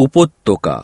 উপত্যকা।